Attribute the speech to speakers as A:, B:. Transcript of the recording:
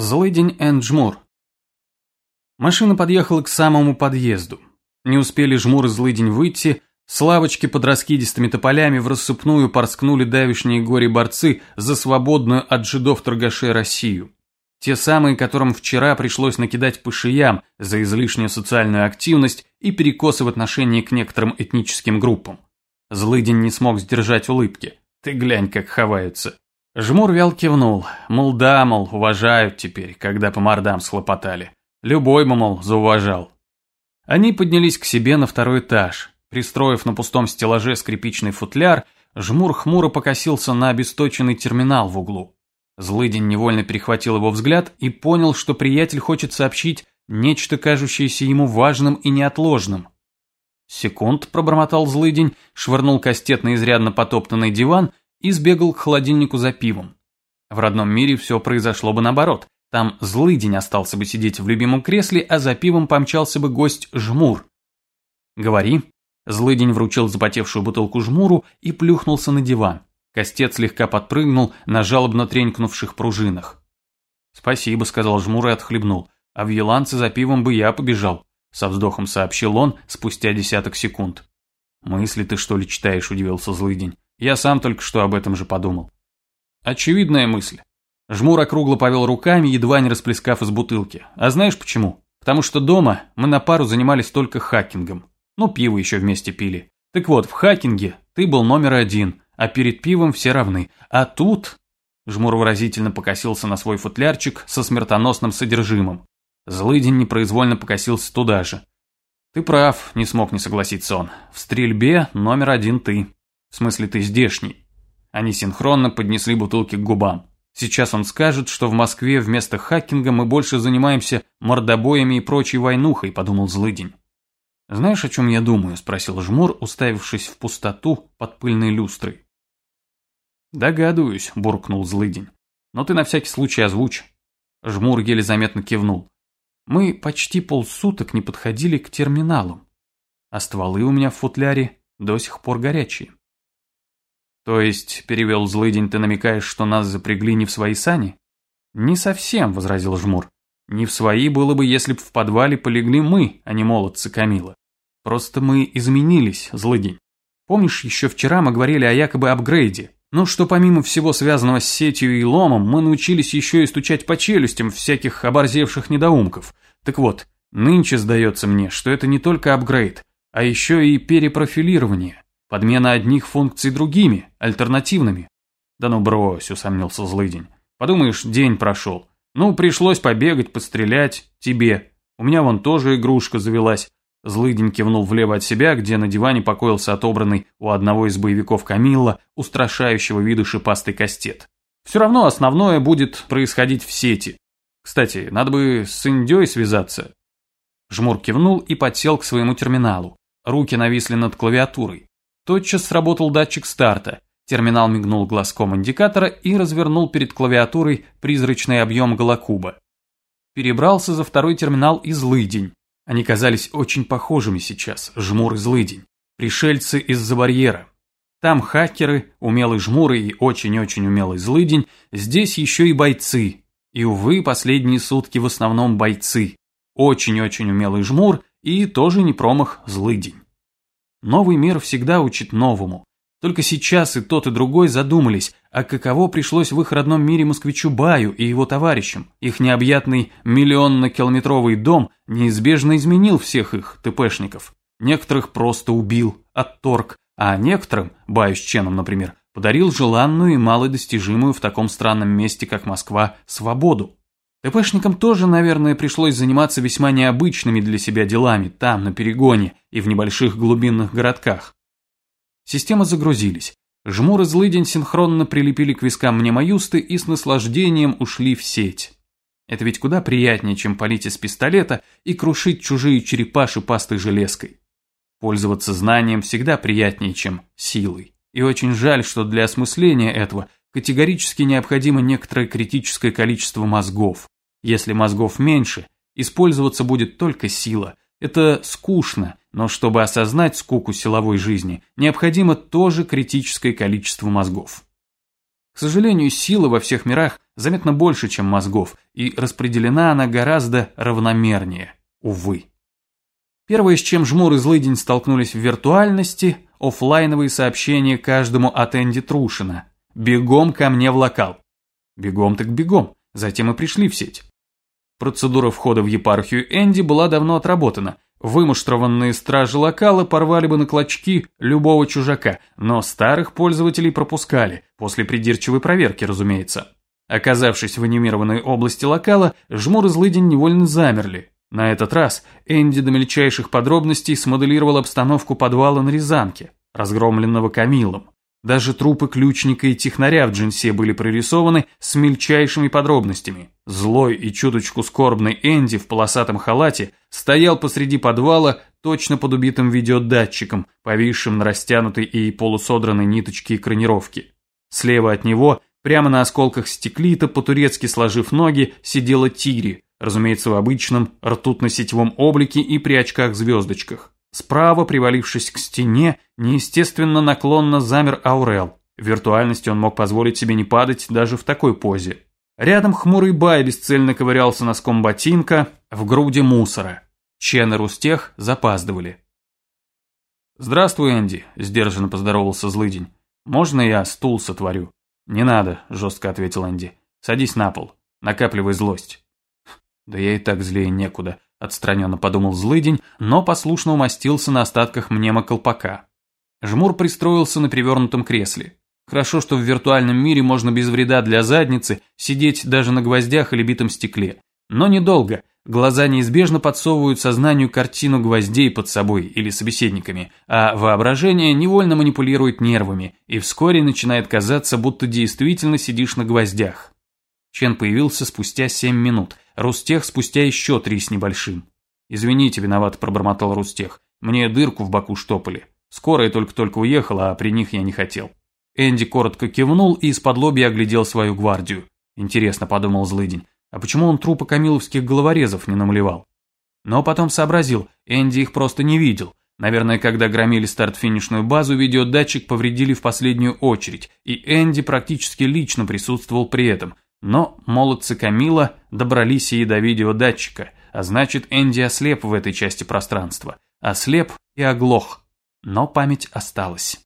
A: Злыдень энд Жмур. Машина подъехала к самому подъезду. Не успели Жмур и Злыдень выйти, с лавочки под раскидистыми тополями в рассыпную порскнули давишние горе-борцы за свободную от жидов-торгашей Россию. Те самые, которым вчера пришлось накидать по за излишнюю социальную активность и перекосы в отношении к некоторым этническим группам. Злыдень не смог сдержать улыбки. Ты глянь, как ховаются. Жмур вял кивнул, мол, да, мол, уважают теперь, когда по мордам схлопотали. Любой бы, мол, зауважал. Они поднялись к себе на второй этаж. Пристроив на пустом стеллаже скрипичный футляр, Жмур хмуро покосился на обесточенный терминал в углу. Злыдень невольно перехватил его взгляд и понял, что приятель хочет сообщить нечто, кажущееся ему важным и неотложным. Секунд, пробормотал Злыдень, швырнул кастет на изрядно потоптанный диван и сбегал к холодильнику за пивом. В родном мире все произошло бы наоборот. Там злый день остался бы сидеть в любимом кресле, а за пивом помчался бы гость Жмур. «Говори». Злый день вручил запотевшую бутылку Жмуру и плюхнулся на диван. Костец слегка подпрыгнул на жалобно тренькнувших пружинах. «Спасибо», — сказал Жмур и отхлебнул. «А в Еланце за пивом бы я побежал», — со вздохом сообщил он спустя десяток секунд. «Мысли ты, что ли, читаешь?» — удивился Злыдень. Я сам только что об этом же подумал. Очевидная мысль. Жмур округло повел руками, едва не расплескав из бутылки. А знаешь почему? Потому что дома мы на пару занимались только хакингом. Ну, пиво еще вместе пили. Так вот, в хакинге ты был номер один, а перед пивом все равны. А тут... Жмур выразительно покосился на свой футлярчик со смертоносным содержимым. Злыдень непроизвольно покосился туда же. «Ты прав», — не смог не согласиться он. «В стрельбе номер один ты». В смысле, ты здешний. Они синхронно поднесли бутылки к губам. Сейчас он скажет, что в Москве вместо хакинга мы больше занимаемся мордобоями и прочей войнухой, подумал злыдень. «Знаешь, о чем я думаю?» – спросил Жмур, уставившись в пустоту под пыльной люстрой. «Догадываюсь», – буркнул злыдень. «Но ты на всякий случай озвучь». Жмур еле заметно кивнул. «Мы почти полсуток не подходили к терминалам, а стволы у меня в футляре до сих пор горячие». «То есть, — перевел злыдень, — ты намекаешь, что нас запрягли не в свои сани?» «Не совсем», — возразил Жмур. «Не в свои было бы, если б в подвале полегли мы, а не молодцы Камила. Просто мы изменились, злыдень. Помнишь, еще вчера мы говорили о якобы апгрейде? Ну, что помимо всего связанного с сетью и ломом, мы научились еще и стучать по челюстям всяких оборзевших недоумков. Так вот, нынче сдается мне, что это не только апгрейд, а еще и перепрофилирование. Подмена одних функций другими, альтернативными. Да ну брось, усомнился злыдень. Подумаешь, день прошел. Ну, пришлось побегать, пострелять. Тебе. У меня вон тоже игрушка завелась. Злыдень кивнул влево от себя, где на диване покоился отобранный у одного из боевиков Камилла, устрашающего вида шипастый кастет. Все равно основное будет происходить в сети. Кстати, надо бы с Индей связаться. Жмур кивнул и подсел к своему терминалу. Руки нависли над клавиатурой. Тотчас сработал датчик старта. Терминал мигнул глазком индикатора и развернул перед клавиатурой призрачный объем голокуба. Перебрался за второй терминал и злыдень. Они казались очень похожими сейчас, жмур и злыдень. Пришельцы из-за барьера. Там хакеры, умелый жмур и очень-очень умелый злыдень, здесь еще и бойцы. И, увы, последние сутки в основном бойцы. Очень-очень умелый жмур и тоже не промах злыдень. Новый мир всегда учит новому. Только сейчас и тот, и другой задумались, а каково пришлось в их родном мире москвичу Баю и его товарищам. Их необъятный миллионно-километровый дом неизбежно изменил всех их, ТПшников. Некоторых просто убил, отторг, а некоторым, Баю с Ченом, например, подарил желанную и малодостижимую в таком странном месте, как Москва, свободу. ТПшникам тоже, наверное, пришлось заниматься весьма необычными для себя делами там, на перегоне и в небольших глубинных городках. Системы загрузились. Жмур и Злыдень синхронно прилепили к вискам мнемоюсты и с наслаждением ушли в сеть. Это ведь куда приятнее, чем палить из пистолета и крушить чужие черепа шипастой железкой. Пользоваться знанием всегда приятнее, чем силой. И очень жаль, что для осмысления этого категорически необходимо некоторое критическое количество мозгов. Если мозгов меньше, использоваться будет только сила. Это скучно, но чтобы осознать скуку силовой жизни, необходимо тоже критическое количество мозгов. К сожалению, сила во всех мирах заметно больше, чем мозгов, и распределена она гораздо равномернее, увы. Первое, с чем Жмур и Злыдень столкнулись в виртуальности – офлайновые сообщения каждому от Энди Трушина. «Бегом ко мне в локал». Бегом так бегом, затем и пришли в сеть. Процедура входа в епархию Энди была давно отработана – Вымуштрованные стражи локала порвали бы на клочки любого чужака, но старых пользователей пропускали, после придирчивой проверки, разумеется. Оказавшись в анимированной области локала, жмур и злыдень невольно замерли. На этот раз Энди до мельчайших подробностей смоделировал обстановку подвала на Рязанке, разгромленного Камилом. Даже трупы ключника и технаря в джинсе были прорисованы с мельчайшими подробностями. Злой и чуточку скорбный Энди в полосатом халате стоял посреди подвала точно под убитым видеодатчиком, повисшим на растянутой и полусодранной ниточке экранировки. Слева от него, прямо на осколках стеклита, по-турецки сложив ноги, сидела Тири, разумеется, в обычном ртутно-сетевом облике и при очках-звездочках. Справа, привалившись к стене, неестественно наклонно замер Аурел. В виртуальности он мог позволить себе не падать даже в такой позе. Рядом хмурый Бай бесцельно ковырялся носком ботинка в груди мусора. Чен и Рустех запаздывали. «Здравствуй, Энди», – сдержанно поздоровался злыдень. «Можно я стул сотворю?» «Не надо», – жестко ответил Энди. «Садись на пол. Накапливай злость». «Да я и так злее некуда», Отстраненно подумал злыдень, но послушно умостился на остатках мнемоколпака. Жмур пристроился на перевернутом кресле. Хорошо, что в виртуальном мире можно без вреда для задницы сидеть даже на гвоздях или битом стекле. Но недолго. Глаза неизбежно подсовывают сознанию картину гвоздей под собой или собеседниками, а воображение невольно манипулирует нервами, и вскоре начинает казаться, будто действительно сидишь на гвоздях. Чен появился спустя семь минут – Рустех спустя еще три с небольшим. «Извините, виноват», – пробормотал Рустех. «Мне дырку в боку штопали. Скорая только-только уехала, а при них я не хотел». Энди коротко кивнул и из-под лобья оглядел свою гвардию. «Интересно», – подумал злыдень, – «а почему он трупы камиловских головорезов не намалевал?» Но потом сообразил, Энди их просто не видел. Наверное, когда громили старт-финишную базу, видеодатчик повредили в последнюю очередь, и Энди практически лично присутствовал при этом – но молодцы Камила добрались и до видеодатчика, а значит Энди ослеп в этой части пространства. Ослеп и оглох. Но память осталась.